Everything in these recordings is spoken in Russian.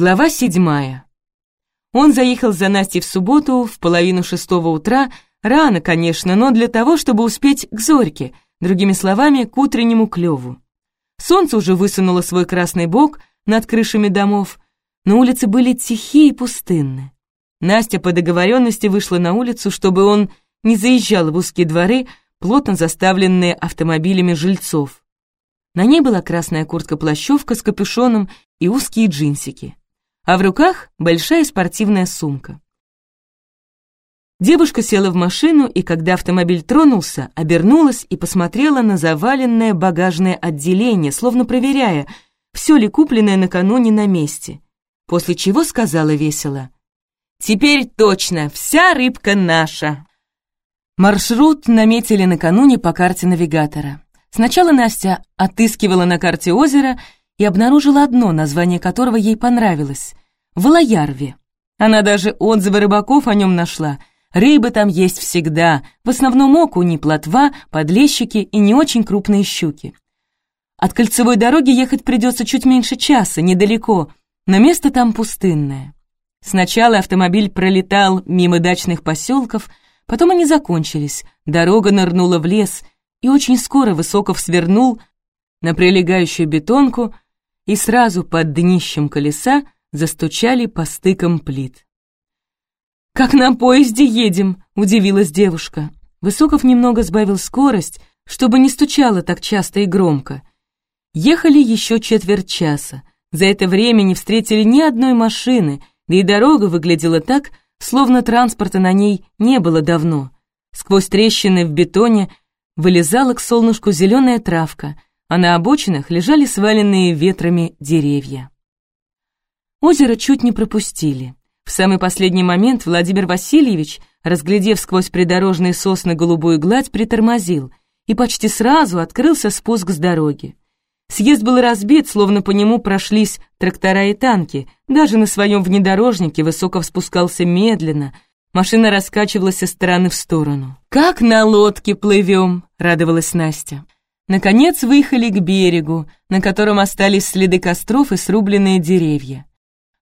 Глава седьмая. Он заехал за Настей в субботу в половину шестого утра, рано, конечно, но для того, чтобы успеть к Зорьке, другими словами, к утреннему клёву. Солнце уже высунуло свой красный бок над крышами домов, но улицы были тихие и пустынны. Настя по договоренности вышла на улицу, чтобы он не заезжал в узкие дворы, плотно заставленные автомобилями жильцов. На ней была красная куртка-плащевка с капюшоном и узкие джинсики а в руках большая спортивная сумка. Девушка села в машину, и когда автомобиль тронулся, обернулась и посмотрела на заваленное багажное отделение, словно проверяя, все ли купленное накануне на месте. После чего сказала весело. «Теперь точно, вся рыбка наша!» Маршрут наметили накануне по карте навигатора. Сначала Настя отыскивала на карте озеро и обнаружила одно, название которого ей понравилось в Лоярве. Она даже отзывы рыбаков о нем нашла. Рыбы там есть всегда, в основном окуни, плотва, подлещики и не очень крупные щуки. От кольцевой дороги ехать придется чуть меньше часа, недалеко, но место там пустынное. Сначала автомобиль пролетал мимо дачных поселков, потом они закончились, дорога нырнула в лес, и очень скоро Высоков свернул на прилегающую бетонку и сразу под днищем колеса застучали по стыкам плит. «Как на поезде едем!» — удивилась девушка. Высоков немного сбавил скорость, чтобы не стучало так часто и громко. Ехали еще четверть часа. За это время не встретили ни одной машины, да и дорога выглядела так, словно транспорта на ней не было давно. Сквозь трещины в бетоне вылезала к солнышку зеленая травка, а на обочинах лежали сваленные ветрами деревья. Озеро чуть не пропустили. В самый последний момент Владимир Васильевич, разглядев сквозь придорожные сосны голубую гладь, притормозил, и почти сразу открылся спуск с дороги. Съезд был разбит, словно по нему прошлись трактора и танки. Даже на своем внедорожнике Высоков спускался медленно, машина раскачивалась из стороны в сторону. «Как на лодке плывем!» — радовалась Настя. Наконец выехали к берегу, на котором остались следы костров и срубленные деревья.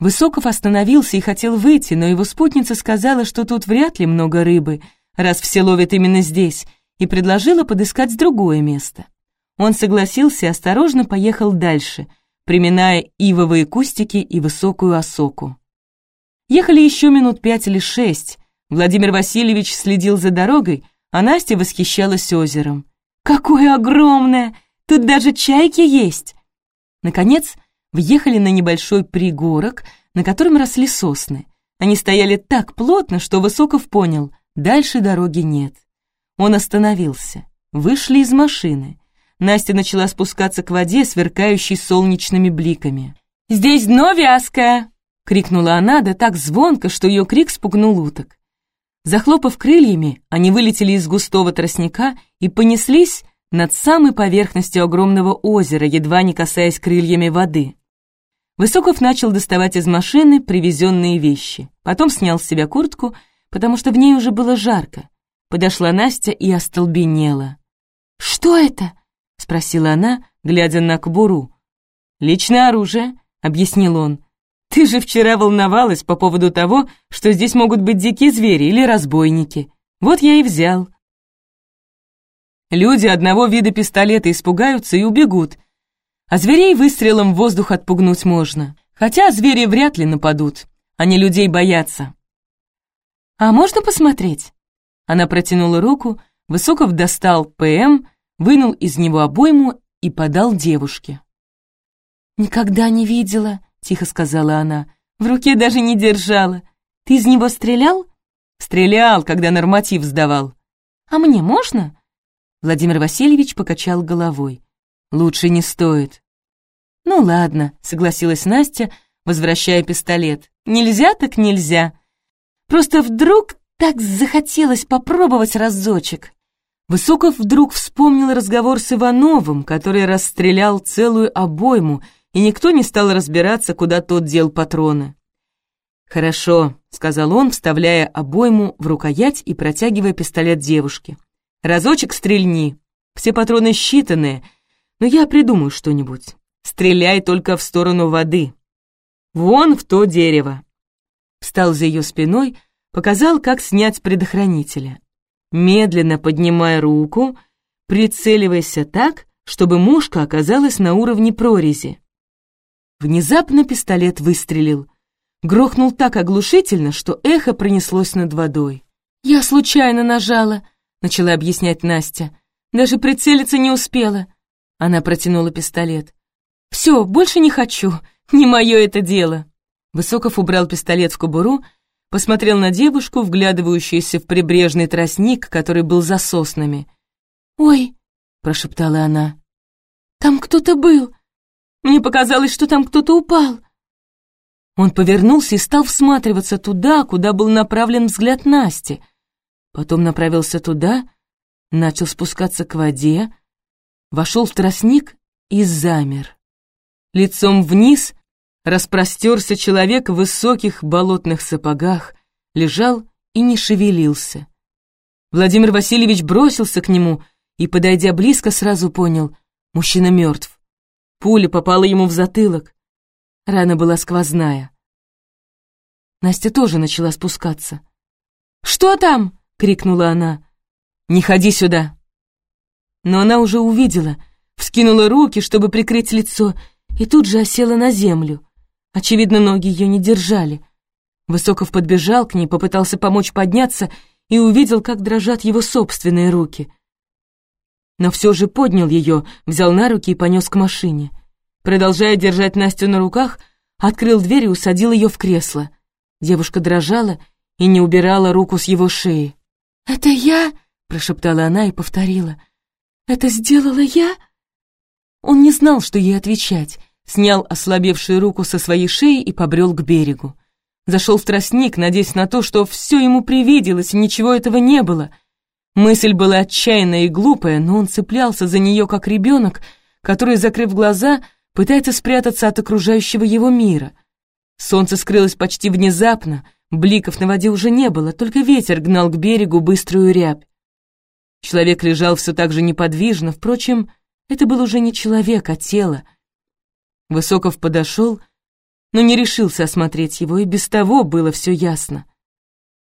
Высоков остановился и хотел выйти, но его спутница сказала, что тут вряд ли много рыбы, раз все ловят именно здесь, и предложила подыскать другое место. Он согласился и осторожно поехал дальше, приминая ивовые кустики и высокую осоку. Ехали еще минут пять или шесть. Владимир Васильевич следил за дорогой, а Настя восхищалась озером. «Какое огромное! Тут даже чайки есть!» Наконец, въехали на небольшой пригорок, на котором росли сосны. Они стояли так плотно, что Высоков понял, дальше дороги нет. Он остановился. Вышли из машины. Настя начала спускаться к воде, сверкающей солнечными бликами. «Здесь дно вязкое!» — крикнула она, да так звонко, что ее крик спугнул уток. Захлопав крыльями, они вылетели из густого тростника и понеслись над самой поверхностью огромного озера, едва не касаясь крыльями воды. Высоков начал доставать из машины привезенные вещи. Потом снял с себя куртку, потому что в ней уже было жарко. Подошла Настя и остолбенела. «Что это?» — спросила она, глядя на кобуру. «Личное оружие», — объяснил он. «Ты же вчера волновалась по поводу того, что здесь могут быть дикие звери или разбойники. Вот я и взял». Люди одного вида пистолета испугаются и убегут, а зверей выстрелом в воздух отпугнуть можно. Хотя звери вряд ли нападут. Они людей боятся. «А можно посмотреть?» Она протянула руку, Высоков достал ПМ, вынул из него обойму и подал девушке. «Никогда не видела», — тихо сказала она. «В руке даже не держала. Ты из него стрелял?» «Стрелял, когда норматив сдавал». «А мне можно?» Владимир Васильевич покачал головой. «Лучше не стоит». «Ну ладно», — согласилась Настя, возвращая пистолет. «Нельзя так нельзя. Просто вдруг так захотелось попробовать разочек». Высоков вдруг вспомнил разговор с Ивановым, который расстрелял целую обойму, и никто не стал разбираться, куда тот дел патроны. «Хорошо», — сказал он, вставляя обойму в рукоять и протягивая пистолет девушке. «Разочек стрельни. Все патроны считанные, но я придумаю что-нибудь. Стреляй только в сторону воды». Вон в то дерево. Встал за ее спиной, показал, как снять предохранителя. Медленно поднимая руку, прицеливайся так, чтобы мушка оказалась на уровне прорези. Внезапно пистолет выстрелил. Грохнул так оглушительно, что эхо пронеслось над водой. «Я случайно нажала», — начала объяснять Настя. «Даже прицелиться не успела». Она протянула пистолет. «Все, больше не хочу. Не мое это дело». Высоков убрал пистолет в кобуру, посмотрел на девушку, вглядывающуюся в прибрежный тростник, который был за соснами. «Ой», — прошептала она, — «там кто-то был. Мне показалось, что там кто-то упал». Он повернулся и стал всматриваться туда, куда был направлен взгляд Насти. Потом направился туда, начал спускаться к воде, вошел в тростник и замер. Лицом вниз распростерся человек в высоких болотных сапогах, лежал и не шевелился. Владимир Васильевич бросился к нему и, подойдя близко, сразу понял — мужчина мертв. Пуля попала ему в затылок. Рана была сквозная. Настя тоже начала спускаться. «Что там?» — крикнула она. «Не ходи сюда!» Но она уже увидела, вскинула руки, чтобы прикрыть лицо, и тут же осела на землю. Очевидно, ноги ее не держали. Высоков подбежал к ней, попытался помочь подняться и увидел, как дрожат его собственные руки. Но все же поднял ее, взял на руки и понес к машине. Продолжая держать Настю на руках, открыл дверь и усадил ее в кресло. Девушка дрожала и не убирала руку с его шеи. «Это я?» — прошептала она и повторила. «Это сделала я?» Он не знал, что ей отвечать, снял ослабевшую руку со своей шеи и побрел к берегу. Зашел в тростник, надеясь на то, что все ему привиделось, и ничего этого не было. Мысль была отчаянная и глупая, но он цеплялся за нее, как ребенок, который, закрыв глаза, пытается спрятаться от окружающего его мира. Солнце скрылось почти внезапно, бликов на воде уже не было, только ветер гнал к берегу быструю рябь. Человек лежал все так же неподвижно, впрочем, это был уже не человек, а тело. Высоков подошел, но не решился осмотреть его, и без того было все ясно.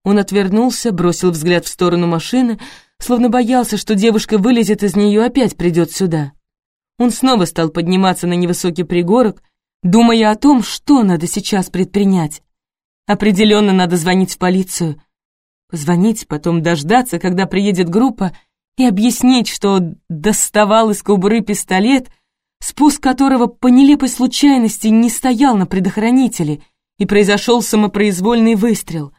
Он отвернулся, бросил взгляд в сторону машины, словно боялся, что девушка вылезет из нее и опять придет сюда. Он снова стал подниматься на невысокий пригорок, думая о том, что надо сейчас предпринять. Определенно надо звонить в полицию. Позвонить, потом дождаться, когда приедет группа, и объяснить, что доставал из кобуры пистолет, спуск которого по нелепой случайности не стоял на предохранителе, и произошел самопроизвольный выстрел.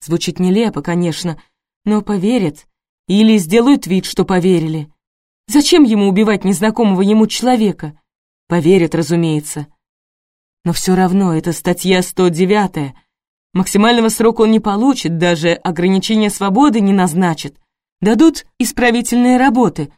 Звучит нелепо, конечно, но поверят или сделают вид, что поверили. Зачем ему убивать незнакомого ему человека? Поверят, разумеется. Но все равно это статья 109. Максимального срока он не получит, даже ограничение свободы не назначат. Дадут исправительные работы.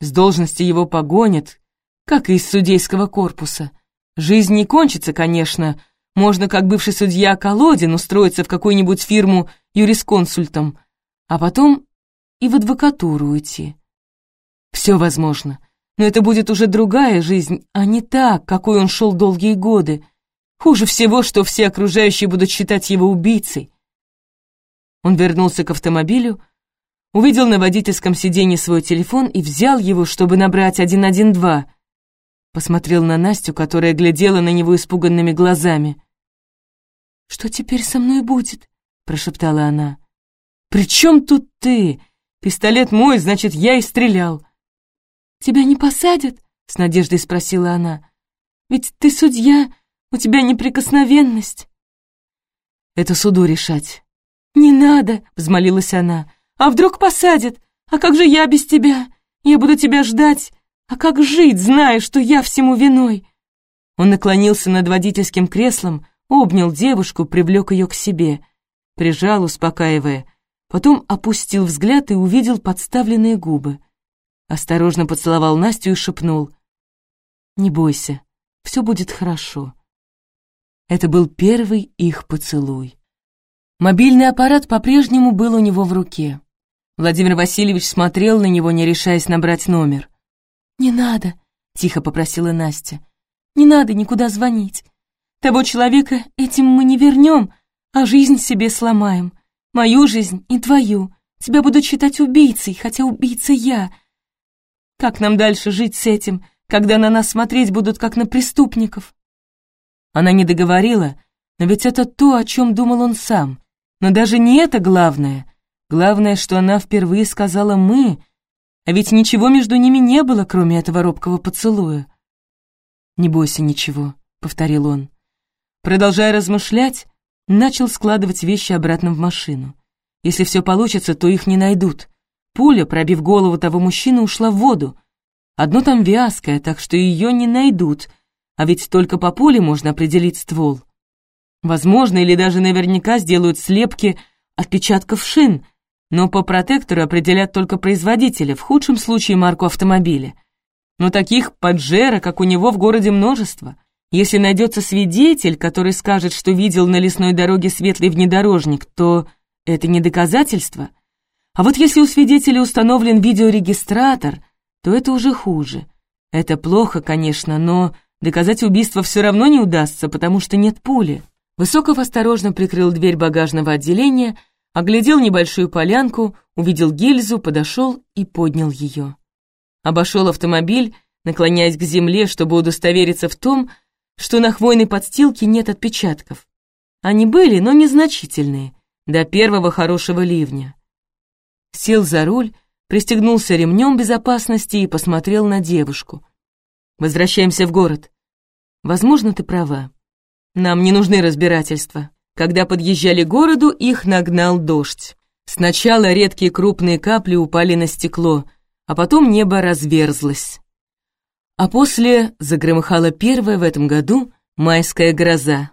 С должности его погонят, как и из судейского корпуса. Жизнь не кончится, конечно. Можно, как бывший судья Колодин, устроиться в какую-нибудь фирму юрисконсультом, а потом и в адвокатуру уйти. Все возможно, но это будет уже другая жизнь, а не та, какой он шел долгие годы. Хуже всего, что все окружающие будут считать его убийцей. Он вернулся к автомобилю, увидел на водительском сиденье свой телефон и взял его, чтобы набрать 112. Посмотрел на Настю, которая глядела на него испуганными глазами. «Что теперь со мной будет?» — прошептала она. «При чем тут ты? Пистолет мой, значит, я и стрелял. «Тебя не посадят?» — с надеждой спросила она. «Ведь ты судья, у тебя неприкосновенность». «Это суду решать». «Не надо!» — взмолилась она. «А вдруг посадят? А как же я без тебя? Я буду тебя ждать. А как жить, зная, что я всему виной?» Он наклонился над водительским креслом, обнял девушку, привлек ее к себе, прижал, успокаивая, потом опустил взгляд и увидел подставленные губы. Осторожно поцеловал Настю и шепнул. «Не бойся, все будет хорошо». Это был первый их поцелуй. Мобильный аппарат по-прежнему был у него в руке. Владимир Васильевич смотрел на него, не решаясь набрать номер. «Не надо», — тихо попросила Настя. «Не надо никуда звонить. Того человека этим мы не вернем, а жизнь себе сломаем. Мою жизнь и твою. Тебя будут считать убийцей, хотя убийца я. Как нам дальше жить с этим, когда на нас смотреть будут как на преступников?» Она не договорила, но ведь это то, о чем думал он сам. Но даже не это главное. Главное, что она впервые сказала «мы», а ведь ничего между ними не было, кроме этого робкого поцелуя. «Не бойся ничего», — повторил он. Продолжая размышлять, начал складывать вещи обратно в машину. Если все получится, то их не найдут. Пуля, пробив голову того мужчины, ушла в воду. Одно там вязкое, так что ее не найдут, а ведь только по пуле можно определить ствол. Возможно, или даже наверняка сделают слепки отпечатков шин, но по протектору определят только производителя, в худшем случае марку автомобиля. Но таких поджера, как у него в городе множество. Если найдется свидетель, который скажет, что видел на лесной дороге светлый внедорожник, то это не доказательство. А вот если у свидетеля установлен видеорегистратор, то это уже хуже. Это плохо, конечно, но доказать убийство все равно не удастся, потому что нет пули. Высоков осторожно прикрыл дверь багажного отделения, оглядел небольшую полянку, увидел гильзу, подошел и поднял ее. Обошел автомобиль, наклоняясь к земле, чтобы удостовериться в том, что на хвойной подстилке нет отпечатков. Они были, но незначительные, до первого хорошего ливня. Сел за руль, пристегнулся ремнем безопасности и посмотрел на девушку. «Возвращаемся в город. Возможно, ты права. Нам не нужны разбирательства. Когда подъезжали к городу, их нагнал дождь. Сначала редкие крупные капли упали на стекло, а потом небо разверзлось. А после загромыхала первая в этом году майская гроза.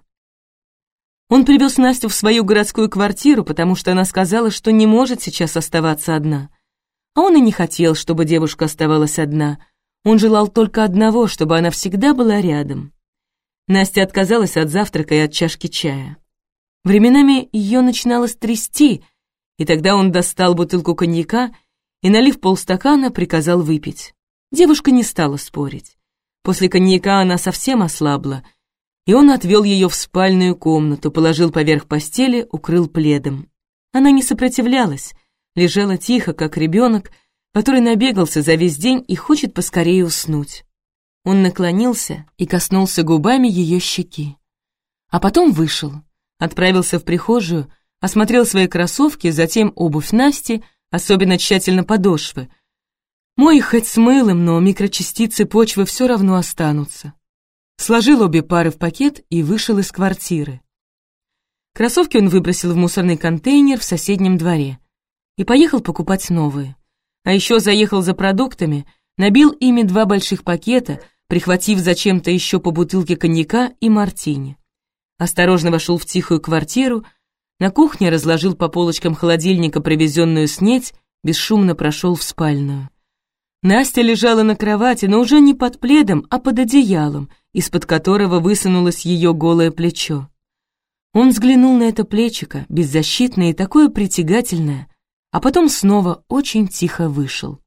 Он привез Настю в свою городскую квартиру, потому что она сказала, что не может сейчас оставаться одна. А он и не хотел, чтобы девушка оставалась одна. Он желал только одного, чтобы она всегда была рядом. Настя отказалась от завтрака и от чашки чая. Временами ее начинало стрясти, и тогда он достал бутылку коньяка и, налив полстакана, приказал выпить. Девушка не стала спорить. После коньяка она совсем ослабла, и он отвел ее в спальную комнату, положил поверх постели, укрыл пледом. Она не сопротивлялась, лежала тихо, как ребенок, который набегался за весь день и хочет поскорее уснуть. Он наклонился и коснулся губами ее щеки. А потом вышел, отправился в прихожую, осмотрел свои кроссовки, затем обувь Насти, особенно тщательно подошвы. Мой их хоть с мылом, но микрочастицы почвы все равно останутся. Сложил обе пары в пакет и вышел из квартиры. Кроссовки он выбросил в мусорный контейнер в соседнем дворе и поехал покупать новые. А еще заехал за продуктами, набил ими два больших пакета, прихватив зачем-то еще по бутылке коньяка и мартини. Осторожно вошел в тихую квартиру, на кухне разложил по полочкам холодильника привезенную снеть, бесшумно прошел в спальную. Настя лежала на кровати, но уже не под пледом, а под одеялом, из-под которого высунулось ее голое плечо. Он взглянул на это плечико, беззащитное и такое притягательное, а потом снова очень тихо вышел.